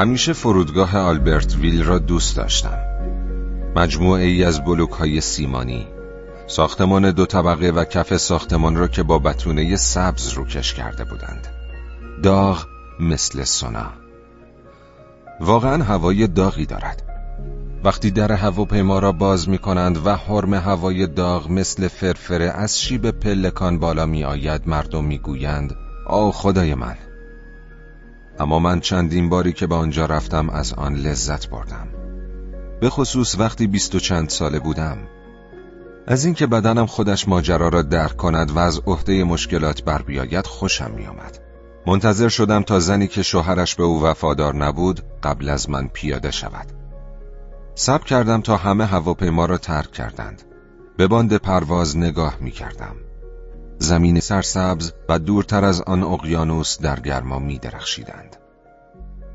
همیشه فرودگاه آلبرت ویل را دوست داشتم. مجموعه ای از بلوک های سیمانی ساختمان دو طبقه و کف ساختمان را که با بتونه سبز روکش کرده بودند. داغ مثل سونا واقعا هوای داغی دارد. وقتی در هواپیما را باز می کنند و حرم هوای داغ مثل فرفره از شیب پلکان بالا می آید مردم می گویند آه خدای من! اما من چندین باری که به آنجا رفتم از آن لذت بردم. به خصوص وقتی بیست و چند ساله بودم. از اینکه بدنم خودش ماجرا را درک کند و از عهده مشکلات بر بیاید خوشم می آمد. منتظر شدم تا زنی که شوهرش به او وفادار نبود قبل از من پیاده شود. سب کردم تا همه هواپیما را ترک کردند. به باند پرواز نگاه می کردم زمین سرسبز و دورتر از آن اقیانوس در گرما می درخشیدند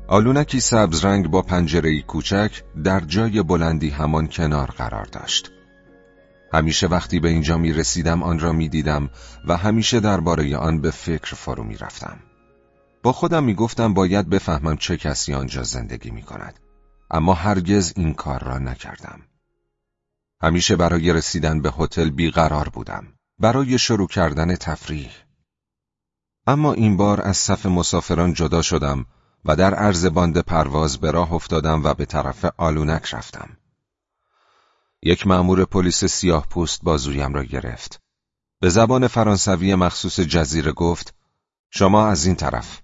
آلونکی سبز رنگ با پنجره کوچک در جای بلندی همان کنار قرار داشت همیشه وقتی به اینجا می رسیدم آن را می دیدم و همیشه درباره آن به فکر فرو می رفتم. با خودم می گفتم باید بفهمم چه کسی آنجا زندگی می کند. اما هرگز این کار را نکردم. همیشه برای رسیدن به هتل بیقرار بودم. برای شروع کردن تفریح. اما این بار از صف مسافران جدا شدم و در عرض باند پرواز به راه افتادم و به طرف آلونک رفتم. یک مأمور پلیس سیاه پوست بازویم را گرفت. به زبان فرانسوی مخصوص جزیره گفت شما از این طرف.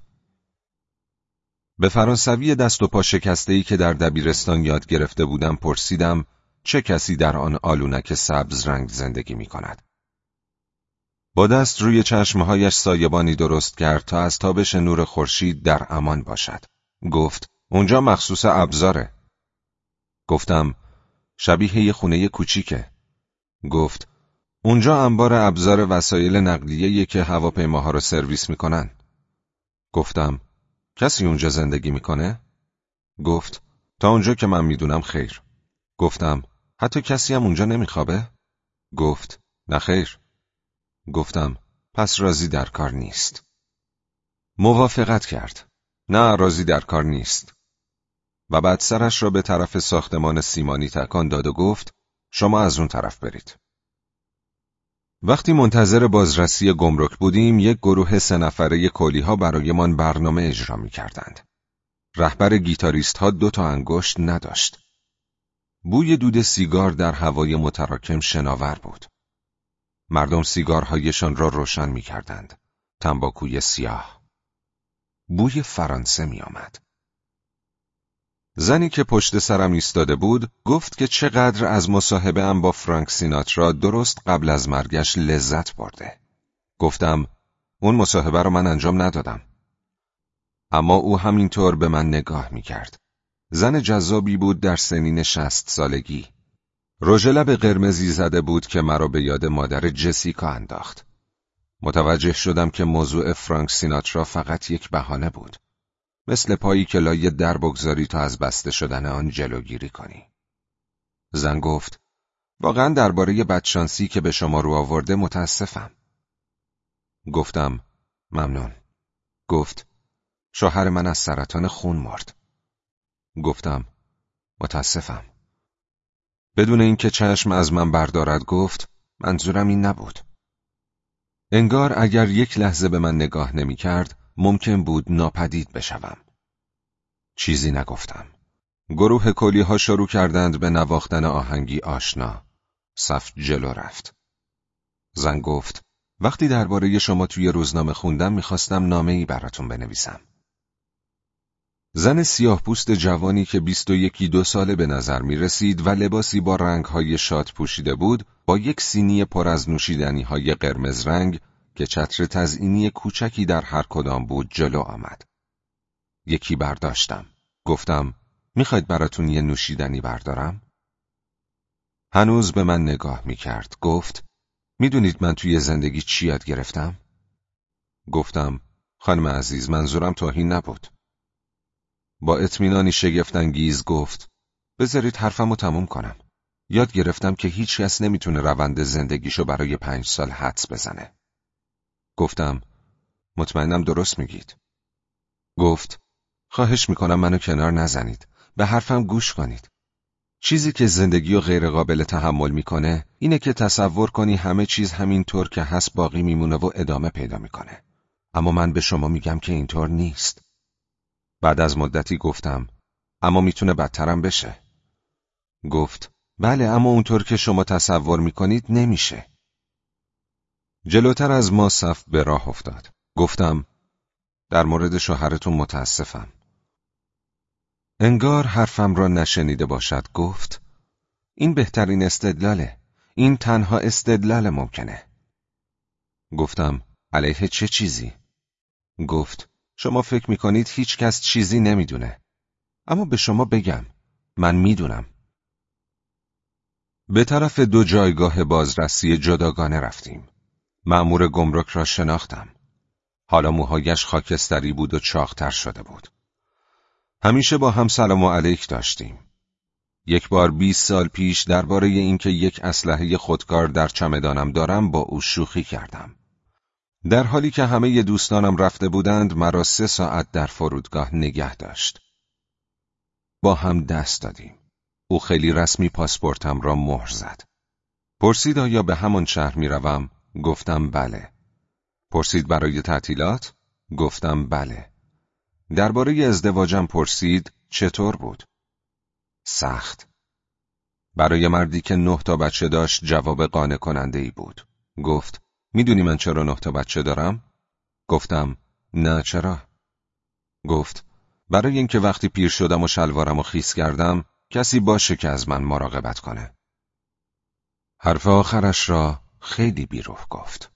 به فرانسوی دست و پا شکسته ای که در دبیرستان یاد گرفته بودم پرسیدم چه کسی در آن آلونک سبز رنگ زندگی می کند. با دست روی چشمهایش سایبانی درست کرد تا از تابش نور خورشید در امان باشد. گفت اونجا مخصوص ابزاره. گفتم شبیه یه خونه کوچیکه. گفت اونجا انبار ابزار وسایل نقلیه که هواپیماها رو سرویس می‌کنن. گفتم کسی اونجا زندگی می‌کنه؟ گفت تا اونجا که من می‌دونم خیر. گفتم حتی کسی هم اونجا نمیخوابه؟ گفت نه خیر. گفتم پس رازی در کار نیست. موافقت کرد. نه رازی در کار نیست. و بعد سرش را به طرف ساختمان سیمانی تکان داد و گفت شما از اون طرف برید. وقتی منتظر بازرسی گمرک بودیم یک گروه سه نفره کلی ها برایمان برنامه اجرا می کردند. رهبر گیتاریست ها دو تا انگشت نداشت. بوی دود سیگار در هوای متراکم شناور بود. مردم سیگارهایشان را روشن می کردند. تنباکوی سیاه. بوی فرانسه می آمد. زنی که پشت سرم ایستاده بود گفت که چقدر از مصاحبه ام با فرانک سیناترا درست قبل از مرگش لذت برده. گفتم اون مصاحبه رو من انجام ندادم. اما او همینطور به من نگاه می کرد. زن جذابی بود در سنین شست سالگی. رژ لب قرمزی زده بود که مرا به یاد مادر جسیکا انداخت. متوجه شدم که موضوع فرانک سیناترا فقط یک بهانه بود. مثل پایی که لای در بگذاری تا از بسته شدن آن جلوگیری کنی. زن گفت واقعا درباره بدشانسی که به شما رو آورده متاسفم. گفتم ممنون. گفت شوهر من از سرطان خون مرد. گفتم متاسفم. بدون اینکه چشم از من بردارد گفت منظورم این نبود. انگار اگر یک لحظه به من نگاه نمی کرد ممکن بود ناپدید بشوم. چیزی نگفتم. گروه کلی ها شروع کردند به نواختن آهنگی آشنا. صف جلو رفت. زن گفت وقتی درباره شما توی روزنامه خوندم می‌خواستم نامه ای براتون بنویسم. زن سیاه پوست جوانی که بیست و یکی دو ساله به نظر می رسید و لباسی با رنگهای شاد پوشیده بود با یک سینی پر از نوشیدنی های قرمز رنگ که چتر تزئینی کوچکی در هر کدام بود جلو آمد. یکی برداشتم. گفتم می‌خواید براتون یه نوشیدنی بردارم؟ هنوز به من نگاه می‌کرد. گفت می‌دونید من توی زندگی چی یاد گرفتم؟ گفتم خانم عزیز منظورم توهین نبود. با اطمینانی شگفتانگیز گفت بذارید حرفمو تموم کنم. یاد گرفتم که هیچ کس نمی‌تونه روند زندگیشو برای پنج سال حدس بزنه. گفتم مطمئنم درست میگید. گفت خواهش می‌کنم منو کنار نزنید. به حرفم گوش کنید. چیزی که زندگی و غیرقابل تحمل می‌کنه اینه که تصور کنی همه چیز همینطور که هست باقی میمونه و ادامه پیدا می‌کنه. اما من به شما میگم که اینطور نیست. بعد از مدتی گفتم اما می‌تونه بدترم بشه. گفت بله اما اونطور که شما تصور می‌کنید نمیشه. جلوتر از ما صف به راه افتاد. گفتم در مورد شوهرتون متاسفم. انگار حرفم را نشنیده باشد گفت این بهترین استدلاله. این تنها استدلال ممکنه. گفتم علیه چه چیزی؟ گفت شما فکر می‌کنید هیچ کس چیزی نمی‌دونه. اما به شما بگم من می‌دونم. به طرف دو جایگاه بازرسی جداگانه رفتیم. مأمور گمرک را شناختم. حالا موهایش خاکستری بود و چاقتر شده بود. همیشه با هم سلام و علیک داشتیم. یک بار بیست سال پیش درباره اینکه یک اسلحه خودکار در چمدانم دارم با او شوخی کردم. در حالی که همه دوستانم رفته بودند مرا سه ساعت در فرودگاه نگه داشت. با هم دست دادیم. او خیلی رسمی پاسپورتم را مهر زد. پرسید آیا به همان شهر می روم؟ گفتم بله. پرسید برای تعطیلات؟ گفتم بله. درباره ازدواجم پرسید چطور بود؟ سخت. برای مردی که نه تا بچه داشت جواب قانع کننده ای بود. گفت می‌دونی من چرا نه تا بچه دارم؟ گفتم نه چرا؟ گفت برای اینکه وقتی پیر شدم و شلوارم و خیس کردم کسی باشه که از من مراقبت کنه. حرف آخرش را خیلی بیروح گفت.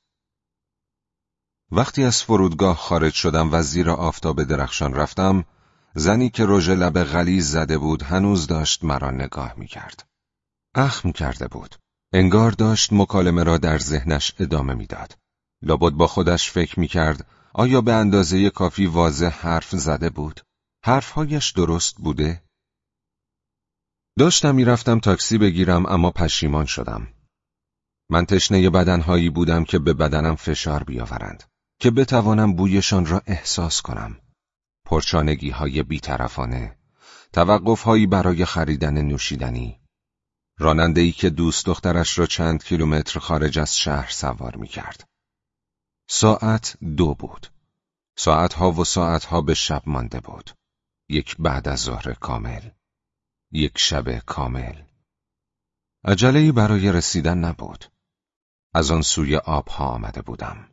وقتی از فرودگاه خارج شدم و زیر آفتاب درخشان رفتم، زنی که رژ لب غلیز زده بود هنوز داشت مرا نگاه می کرد. اخم کرده بود. انگار داشت مکالمه را در ذهنش ادامه می‌داد. لابد با خودش فکر می کرد آیا به اندازه کافی واضح حرف زده بود؟ حرفهایش درست بوده؟ داشتم می‌رفتم تاکسی بگیرم اما پشیمان شدم. من تشنه بدنهایی بودم که به بدنم فشار بیاورند. که بتوانم بویشان را احساس کنم. پرچانگی های بیطرفانه، توقف هایی برای خریدن نوشیدنی، راننده ای که دوست دخترش را چند کیلومتر خارج از شهر سوار می کرد. ساعت دو بود. ساعتها و ساعتها به شب مانده بود. یک بعد از ظهر کامل. یک شب کامل. عجله برای رسیدن نبود. از آن سوی آبها آمده بودم.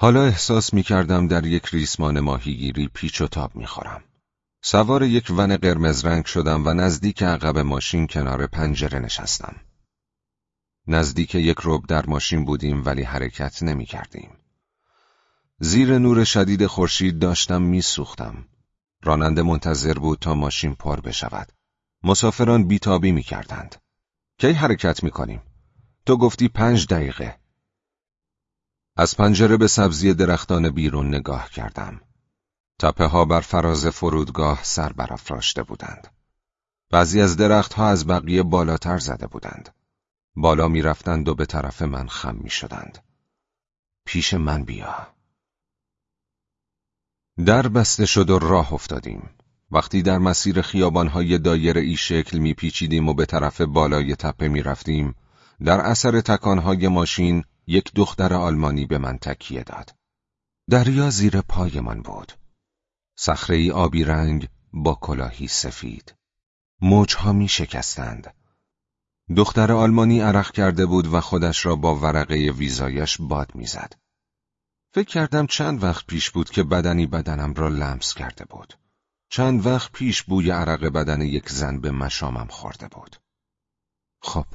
حالا احساس می کردم در یک ریسمان ماهیگیری پیچ و تاب می خورم. سوار یک ون قرمز رنگ شدم و نزدیک عقب ماشین کنار پنجره نشستم. نزدیک یک رب در ماشین بودیم ولی حرکت نمی کردیم. زیر نور شدید خورشید داشتم می سوختم. راننده منتظر بود تا ماشین پر بشود. مسافران بیتابی می کردند. کی حرکت می کنیم؟ تو گفتی پنج دقیقه. از پنجره به سبزی درختان بیرون نگاه کردم. تپه ها بر فراز فرودگاه سر برافراشته بودند. بعضی از درختها از بقیه بالاتر زده بودند. بالا می رفتند و به طرف من خم می شدند. پیش من بیا. در بسته شد و راه افتادیم. وقتی در مسیر خیابانهای دایره ای شکل می پیچیدیم و به طرف بالای تپه می رفتیم، در اثر تکانهای ماشین یک دختر آلمانی به من تکیه داد. دریا زیر پایمان بود. صخره آبی رنگ با کلاهی سفید. موجها می شکستند. دختر آلمانی عرق کرده بود و خودش را با ورقه ویزایش باد می‌زد. فکر کردم چند وقت پیش بود که بدنی بدنم را لمس کرده بود. چند وقت پیش بوی عرق بدن یک زن به مشامم خورده بود. خب،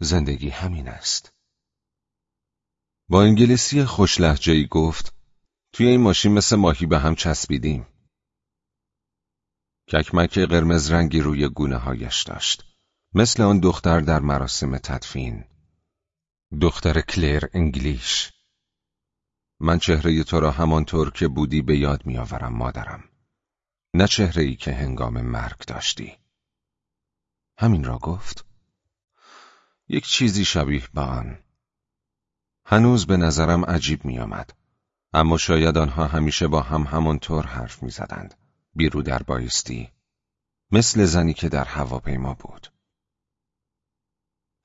زندگی همین است. با انگلیسی خوش ای گفت توی این ماشین مثل ماهی به هم چسبیدیم. ککمک قرمز رنگی روی گونه هایش داشت. مثل آن دختر در مراسم تدفین. دختر کلیر انگلیش. من چهره تو را همانطور که بودی به یاد میآورم مادرم. نه چهره ای که هنگام مرگ داشتی. همین را گفت. یک چیزی شبیه به آن. هنوز به نظرم عجیب می آمد. اما شاید آنها همیشه با هم همانطور حرف می زدند. بیرو در بایستی. مثل زنی که در هواپیما بود.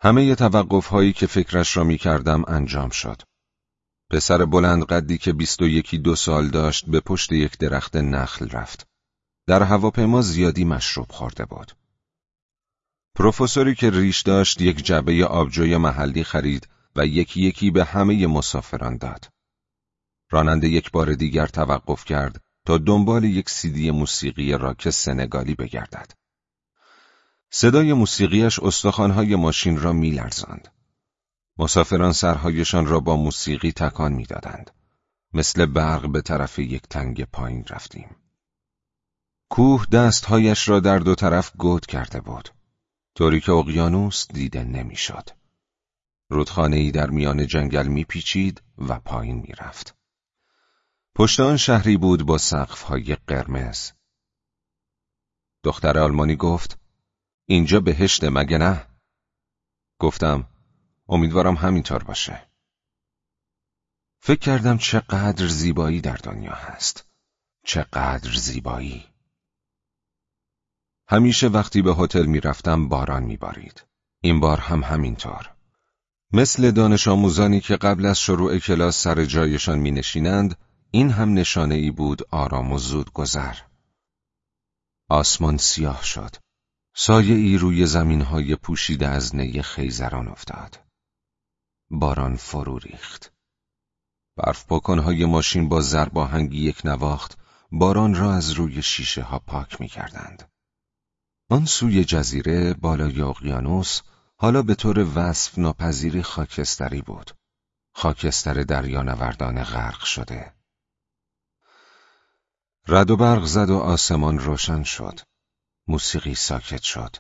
همه توقف هایی که فکرش را می کردم انجام شد. پسر بلند قدی که بیست و یکی دو سال داشت به پشت یک درخت نخل رفت. در هواپیما زیادی مشروب خورده بود. پروفسوری که ریش داشت یک جبه آبجوی محلی خرید و یکی یکی به همه مسافران داد. راننده یک بار دیگر توقف کرد تا دنبال یک سیدی موسیقی راک سنگالی بگردد. صدای موسیقیش استخوانهای ماشین را میلرزاند. مسافران سرهایشان را با موسیقی تکان می‌دادند. مثل برق به طرف یک تنگ پایین رفتیم. کوه دستهایش را در دو طرف گود کرده بود. طوری که اقیانوس دیده نمی‌شد. رودخانه در میان جنگل میپیچید و پایین می‌رفت. پشت آن شهری بود با سقفهای قرمز. دختر آلمانی گفت اینجا بهشت مگه نه؟ گفتم امیدوارم همینطور باشه. فکر کردم چقدر زیبایی در دنیا هست. چقدر زیبایی. همیشه وقتی به هتل می‌رفتم باران میبارید. این بار هم همینطور. مثل دانش آموزانی که قبل از شروع کلاس سر جایشان می نشینند، این هم نشانه ای بود آرام و زود گذر. آسمان سیاه شد. سایه ای روی زمین های پوشیده از نی خیزران افتاد. باران فرو ریخت. برف پاکانهای ماشین با زرباهنگی یک نواخت باران را از روی شیشه ها پاک می کردند. آن سوی جزیره بالای اقیانوس حالا به طور وصف ناپذیری خاکستری بود. خاکستر دریانوردان غرق شده. رد و برق زد و آسمان روشن شد. موسیقی ساکت شد.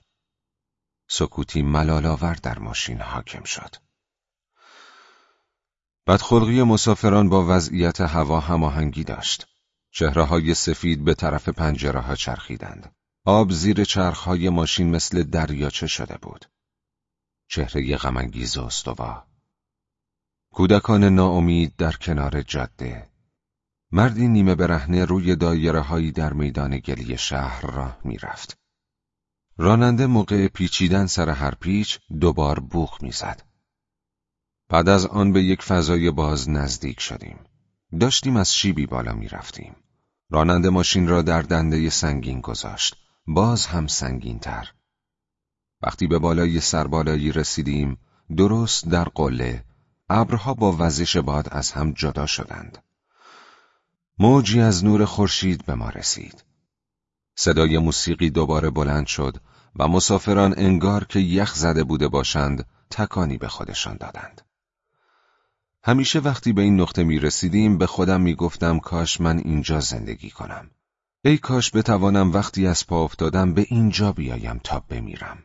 سکوتی ملالاور در ماشین حاکم شد. بدخلقی مسافران با وضعیت هوا هماهنگی داشت. چهره های سفید به طرف پنجره ها چرخیدند. آب زیر چرخهای ماشین مثل دریاچه شده بود. چهره غمانگیز و استوا. کودکان ناامید در کنار جاده. مردی نیمه برهنه روی دایره هایی در میدان گلی شهر راه می‌رفت. راننده موقع پیچیدن سر هر پیچ دوبار بوخ می‌زد. بعد از آن به یک فضای باز نزدیک شدیم. داشتیم از شیبی بالا می‌رفتیم. راننده ماشین را در دنده سنگین گذاشت. باز هم سنگین تر. وقتی به بالای سربالایی رسیدیم، درست در قله، ابرها با وزش باد از هم جدا شدند. موجی از نور خورشید به ما رسید. صدای موسیقی دوباره بلند شد و مسافران انگار که یخ زده بوده باشند تکانی به خودشان دادند. همیشه وقتی به این نقطه می رسیدیم به خودم می گفتم کاش من اینجا زندگی کنم. ای کاش بتوانم وقتی از پا افتادم به اینجا بیایم تا بمیرم.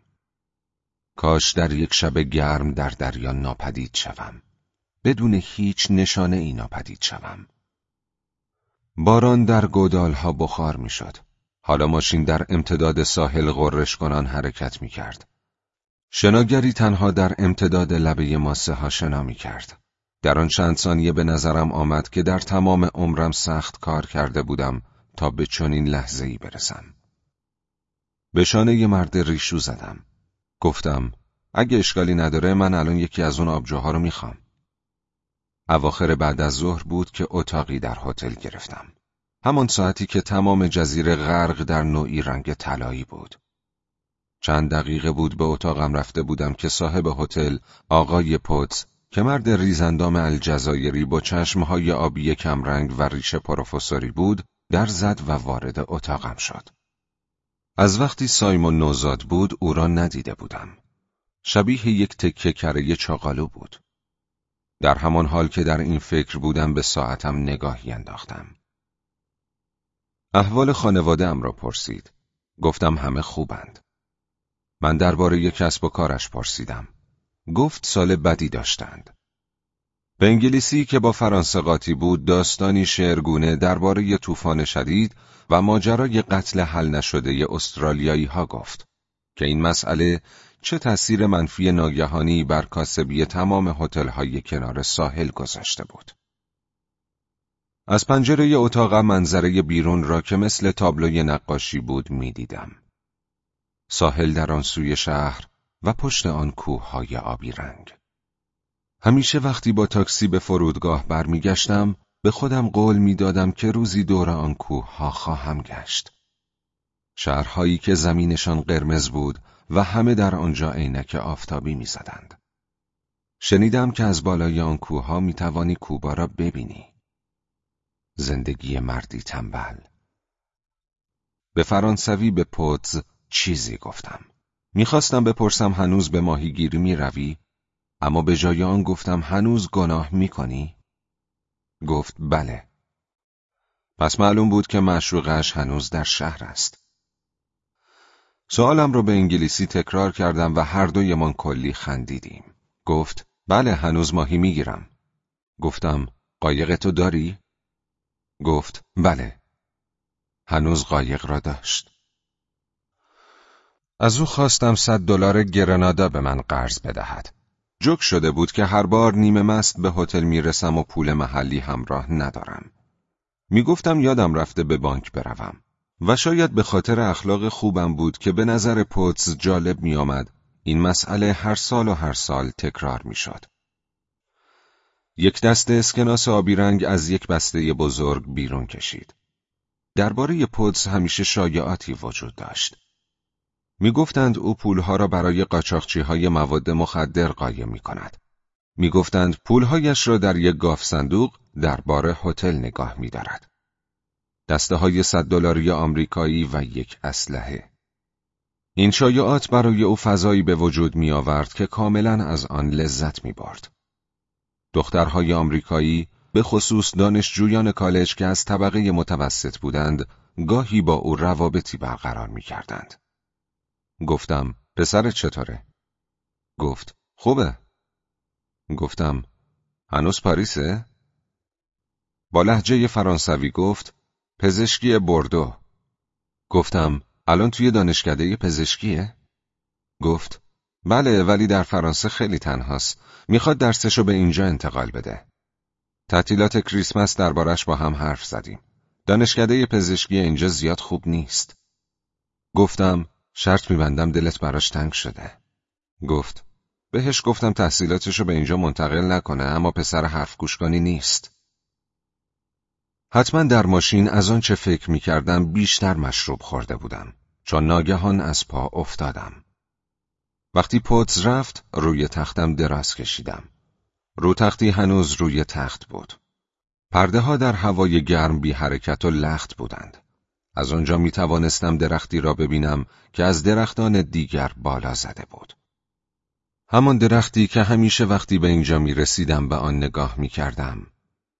کاش در یک شب گرم در دریا ناپدید شوم. بدون هیچ نشانه ای ناپدید شوم. باران در گودالها بخار می‌شد. حالا ماشین در امتداد ساحل غرش کنان حرکت می کرد. شناگری تنها در امتداد لبه ماسه ها شنا می کرد. در آن چند ثانیه به نظرم آمد که در تمام عمرم سخت کار کرده بودم تا به چنین لحظه ای برسم. به شانه مرد ریشو زدم. گفتم اگه اشکالی نداره من الان یکی از اون آبجوها رو می‌خوام. اواخر بعد از ظهر بود که اتاقی در هتل گرفتم. همان ساعتی که تمام جزیره غرق در نوعی رنگ طلایی بود. چند دقیقه بود به اتاقم رفته بودم که صاحب هتل آقای پوتس که مرد ریزندام الجزایری با چشمهای آبی کمرنگ و ریش پروفسوری بود در زد و وارد اتاقم شد. از وقتی سایمون نوزاد بود او را ندیده بودم. شبیه یک تکه کره چاقالو بود. در همان حال که در این فکر بودم به ساعتم نگاهی انداختم. احوال خانواده ام را پرسید. گفتم همه خوبند. من درباره کسب و کارش پرسیدم. گفت سال بدی داشتند. به انگلیسی که با فرانسه قاطی بود داستانی شعرگونه درباره طوفان شدید و ماجرای قتل حل نشده استرالیایی ها گفت که این مسئله چه تأثیر منفی ناگهانی بر کاسبی تمام هتل‌های کنار ساحل گذاشته بود. از پنجره اتاق منظره بیرون را که مثل تابلوی نقاشی بود می‌دیدم. ساحل در آن سوی شهر و پشت آن کوههای آبی رنگ. همیشه وقتی با تاکسی به فرودگاه برمیگشتم به خودم قول می‌دادم که روزی دور آن کوه ها خواهم گشت. شهرهایی که زمینشان قرمز بود و همه در آنجا عینک آفتابی می‌زدند. شنیدم که از بالای آن کوه ها می توانی کوبا را ببینی. زندگی مردی تنبل. به فرانسوی به پوتز چیزی گفتم. می‌خواستم بپرسم هنوز به ماهیگیری می روی؟ اما به جای آن گفتم هنوز گناه می کنی؟ گفت بله. پس معلوم بود که مشروقش هنوز در شهر است. سوالم رو به انگلیسی تکرار کردم و هر دویمان کلی خندیدیم. گفت بله هنوز ماهی می‌گیرم. گفتم قایق تو داری؟ گفت بله. هنوز قایق را داشت. از او خواستم صد دلار گرنادا به من قرض بدهد. جک شده بود که هر بار نیمه مست به هتل می‌رسم و پول محلی همراه ندارم. می‌گفتم یادم رفته به بانک بروم و شاید به خاطر اخلاق خوبم بود که به نظر پوتز جالب میآمد این مسئله هر سال و هر سال تکرار می‌شد. یک دست اسکناس آبی رنگ از یک بسته بزرگ بیرون کشید. درباره پودز همیشه شایعاتی وجود داشت. می‌گفتند او پولها را برای قاچاقچی های مواد مخدر قایم می کند. می‌گفتند پولهایش را در یک گاف صندوق در بار هتل نگاه می دارد. دسته های صد دلاری آمریکایی و یک اسلحه. این شایعات برای او فضایی به وجود می آورد که کاملا از آن لذت می برد. دخترهای آمریکایی به خصوص دانشجویان کالج که از طبقه متوسط بودند گاهی با او روابطی برقرار می کردند. گفتم پسر چطوره؟ گفت خوبه. گفتم هنوز پاریسه؟ با لحجه فرانسوی گفت پزشکی بردو. گفتم الان توی دانشکده پزشکیه؟ گفت بله ولی در فرانسه خیلی تنهاست. می‌خواد درسشو به اینجا انتقال بده. تعطیلات کریسمس دربارش با هم حرف زدیم. دانشکده پزشکی اینجا زیاد خوب نیست. گفتم شرط میبندم دلت براش تنگ شده. گفت بهش گفتم تحصیلاتشو به اینجا منتقل نکنه اما پسر حرف گوشگانی نیست. حتما در ماشین از آن چه فکر می‌کردم بیشتر مشروب خورده بودم چون ناگهان از پا افتادم. وقتی پوتز رفت روی تختم دراز کشیدم. رو تختی هنوز روی تخت بود. پرده ها در هوای گرم بی حرکت و لخت بودند. از آنجا می توانستم درختی را ببینم که از درختان دیگر بالا زده بود. همان درختی که همیشه وقتی به اینجا می رسیدم به آن نگاه می کردم.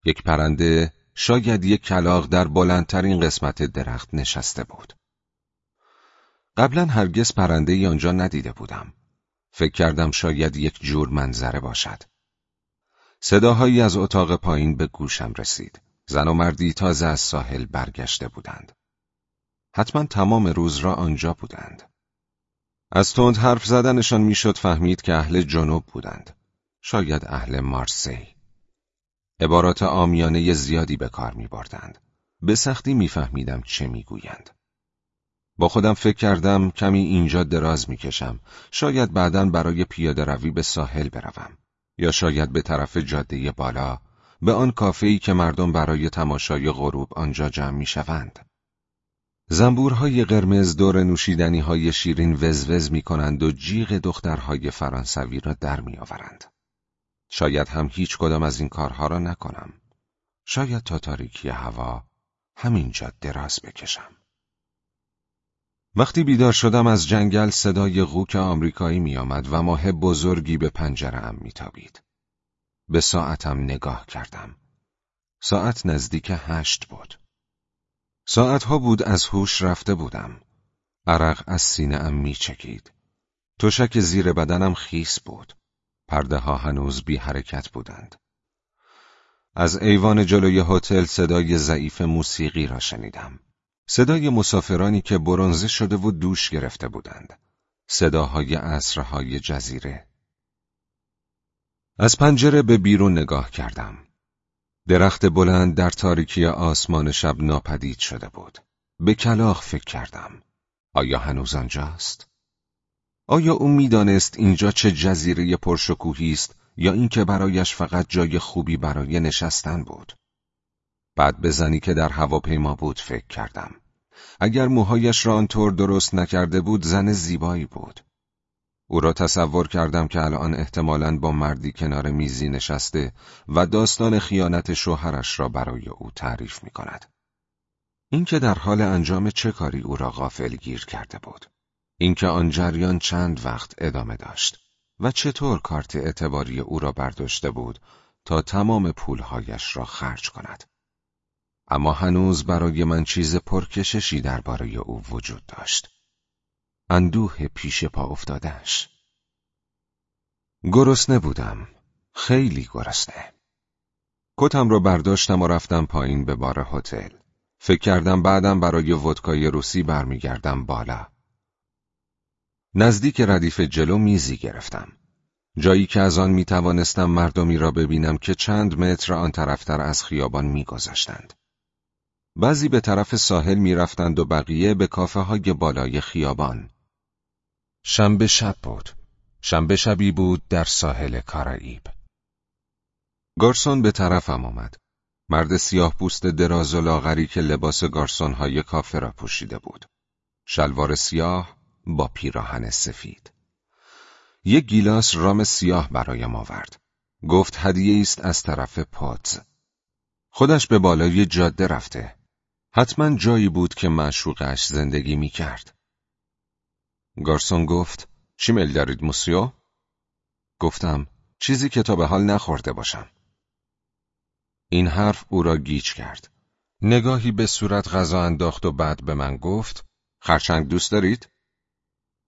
یک پرنده شاید یک کلاغ در بلندترین قسمت درخت نشسته بود. قبلا هرگز پرنده آنجا ندیده بودم. فکر کردم شاید یک جور منظره باشد. صداهایی از اتاق پایین به گوشم رسید. زن و مردی تازه از ساحل برگشته بودند. حتما تمام روز را آنجا بودند. از تند حرف زدنشان می‌شد فهمید که اهل جنوب بودند. شاید اهل مارسی. عبارات آمیانه زیادی به کار می بردند. به سختی میفهمیدم چه می‌گویند. با خودم فکر کردم کمی اینجا دراز می‌کشم. شاید بعدا برای پیاده روی به ساحل بروم. یا شاید به طرف جاده بالا به آن کافه‌ای که مردم برای تماشای غروب آنجا جمع می‌شوند. زنبورهای قرمز دور نوشیدنی های شیرین وزوز می کنند و جیغ دخترهای فرانسوی را در می آورند. شاید هم هیچ کدام از این کارها را نکنم. شاید تا تاریکی هوا همینجا دراز بکشم. وقتی بیدار شدم از جنگل صدای غوک آمریکایی می آمد و ماه بزرگی به پنجره می تابید. به ساعتم نگاه کردم. ساعت نزدیک هشت بود. ساعتها بود از هوش رفته بودم. عرق از سینه ام می چکید. تشک زیر بدنم خیس بود. پرده ها هنوز بی حرکت بودند. از ایوان جلوی هتل صدای ضعیف موسیقی را شنیدم. صدای مسافرانی که برنزه شده و دوش گرفته بودند. صداهای عصرهای جزیره از پنجره به بیرون نگاه کردم درخت بلند در تاریکی آسمان شب ناپدید شده بود به کلاخ فکر کردم آیا هنوز آنجاست؟ آیا او می‌دانست اینجا چه جزیره پرشکوهی است یا اینکه برایش فقط جای خوبی برای نشستن بود؟ بعد به زنی که در هواپیما بود فکر کردم. اگر موهایش را آنطور درست نکرده بود زن زیبایی بود. او را تصور کردم که الان احتمالاً با مردی کنار میزی نشسته و داستان خیانت شوهرش را برای او تعریف می کند. اینکه در حال انجام چه کاری او را غافل گیر کرده بود. اینکه آن جریان چند وقت ادامه داشت و چطور کارت اعتباری او را برداشته بود تا تمام پولهایش را خرج کند. اما هنوز برای من چیز پرکششی درباره او وجود داشت. اندوه پیش پا افتادهش. گرسنه بودم. خیلی گرسنه. کتم را برداشتم و رفتم پایین به بار هتل. فکر کردم بعدم برای ودکای روسی برمیگردم بالا. نزدیک ردیف جلو میزی گرفتم. جایی که از آن می توانستم مردمی را ببینم که چند متر آن طرفتر از خیابان میگذاشتند. بعضی به طرف ساحل می‌رفتند و بقیه به کافه های بالای خیابان. شنبه شب بود. شنبه شبی بود در ساحل کارائیب. گارسون به طرفم آمد. مرد سیاه پوست دراز و لاغری که لباس گارسون های کافه را پوشیده بود. شلوار سیاه با پیراهن سفید. یک گیلاس رام سیاه برایم آورد. گفت هدیه است از طرف پاتز. خودش به بالای جاده رفته. حتما جایی بود که معشوقش زندگی می کرد. گارسون گفت چی میل دارید موسیو؟ گفتم چیزی که تا به حال نخورده باشم. این حرف او را گیج کرد. نگاهی به صورت غذا انداخت و بعد به من گفت خرچنگ دوست دارید؟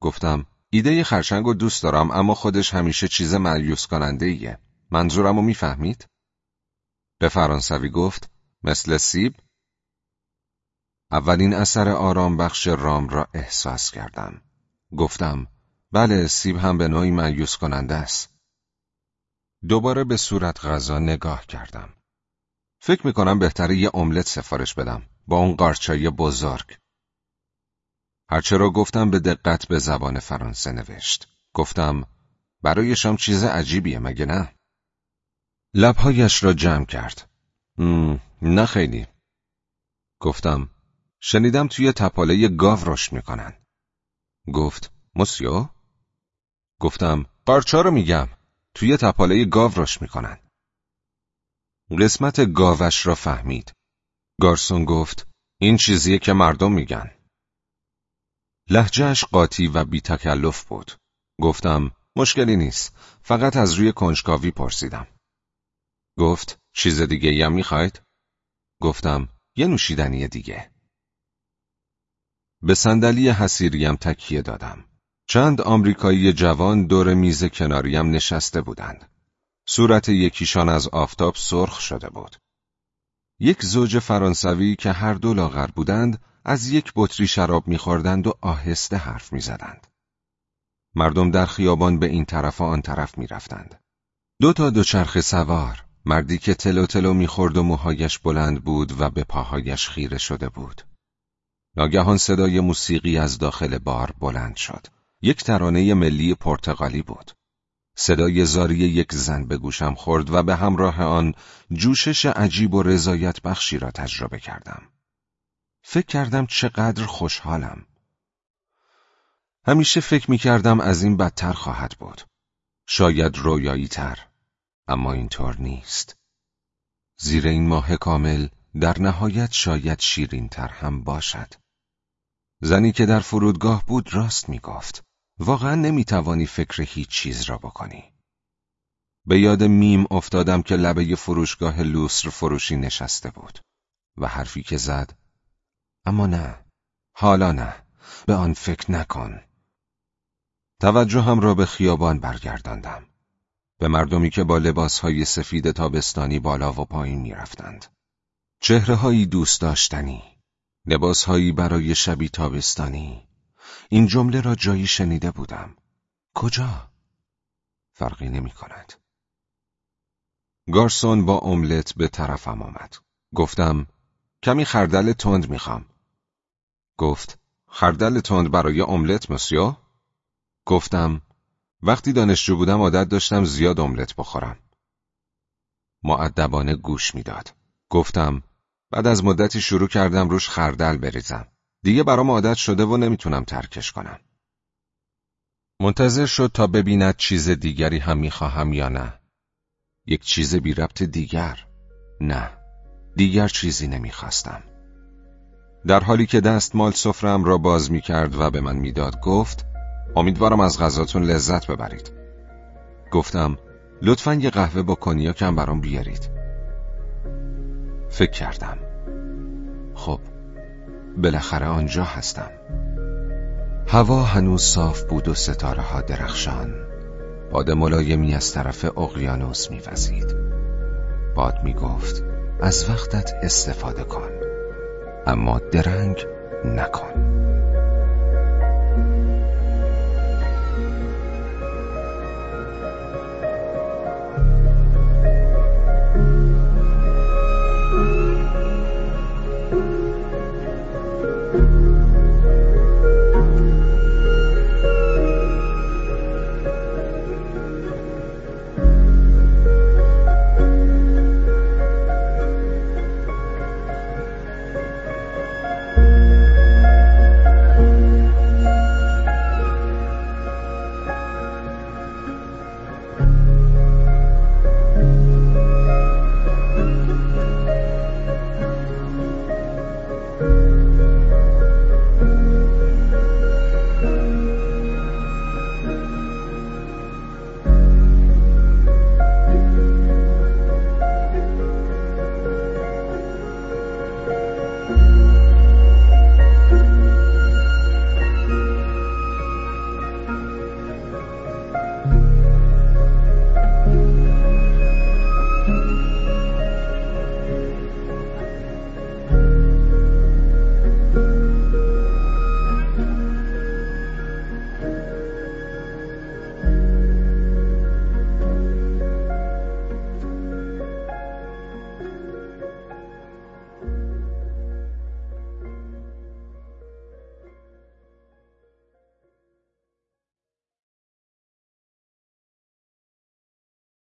گفتم ایده خرچنگ دوست دارم اما خودش همیشه چیز ملیوس کننده ایه. منظورم رو می‌فهمید؟ به فرانسوی گفت مثل سیب؟ اولین اثر آرام بخش رام را احساس کردم. گفتم بله سیب هم به نوعی مایوس کننده است. دوباره به صورت غذا نگاه کردم. فکر می‌کنم بهتره یه املت سفارش بدم با اون قارچای بزرگ. هرچه را گفتم به دقت به زبان فرانسه نوشت. گفتم برای شام چیز عجیبیه مگه نه؟ لبهایش را جمع کرد. نه خیلی. گفتم شنیدم توی تپاله گاو رشد می‌کنن. گفت موسیو؟ گفتم قارچا رو میگم توی تپاله گاو رشد می‌کنن. قسمت گاوش را فهمید. گارسون گفت این چیزیه که مردم میگن. لحجهش قاطی و بی تکلف بود. گفتم مشکلی نیست. فقط از روی کنجکاوی پرسیدم. گفت چیز دیگه یم می‌خواید؟ گفتم یه نوشیدنی دیگه. به صندلی حسیریم تکیه دادم. چند آمریکایی جوان دور میز کناریم نشسته بودند. صورت یکیشان از آفتاب سرخ شده بود. یک زوج فرانسوی که هر دو لاغر بودند از یک بطری شراب میخوردند و آهسته حرف می‌زدند. مردم در خیابان به این طرف و آن طرف می‌رفتند. دو تا دوچرخه سوار، مردی که تلو تلو می‌خورد و موهایش بلند بود و به پاهایش خیره شده بود. ناگهان صدای موسیقی از داخل بار بلند شد. یک ترانه ملی پرتغالی بود. صدای زاری یک زن به گوشم خورد و به همراه آن جوشش عجیب و رضایت بخشی را تجربه کردم. فکر کردم چقدر خوشحالم. همیشه فکر می کردم از این بدتر خواهد بود. شاید رویایی تر. اما اینطور نیست. زیر این ماه کامل در نهایت شاید شیرین تر هم باشد. زنی که در فرودگاه بود راست می گفت. واقعا نمی توانی فکر هیچ چیز را بکنی. به یاد میم افتادم که لبه فروشگاه لوسر فروشی نشسته بود و حرفی که زد اما نه. حالا نه. به آن فکر نکن. توجهم را به خیابان برگرداندم. به مردمی که با لباسهای سفید تابستانی بالا و پایین می‌رفتند. چهرههایی دوست داشتنی. لباسهایی برای شبی تابستانی. این جمله را جایی شنیده بودم. کجا؟ فرقی نمی کند گارسون با املت به طرفم آمد. گفتم کمی خردل تند می‌خوام. گفت خردل تند برای املت مسیو؟ گفتم وقتی دانشجو بودم عادت داشتم زیاد املت بخورم. معدبانه گوش می‌داد. گفتم بعد از مدتی شروع کردم روش خردل بریزم. دیگه برام عادت شده و نمی‌تونم ترکش کنم. منتظر شد تا ببیند چیز دیگری هم می‌خواهم یا نه. یک چیز بی ربط دیگر. نه دیگر چیزی نمی‌خواستم. در حالی که دست مال سفرم را باز می‌کرد و به من می‌داد گفت امیدوارم از غذاتون لذت ببرید. گفتم لطفا یه قهوه با کنیاکم برام بیارید. فکر کردم. خب بالاخره آنجا هستم. هوا هنوز صاف بود و ستاره ها درخشان. باد ملایمی از طرف اقیانوس میوزید. باد می‌گفت از وقتت استفاده کن. اما درنگ نکن.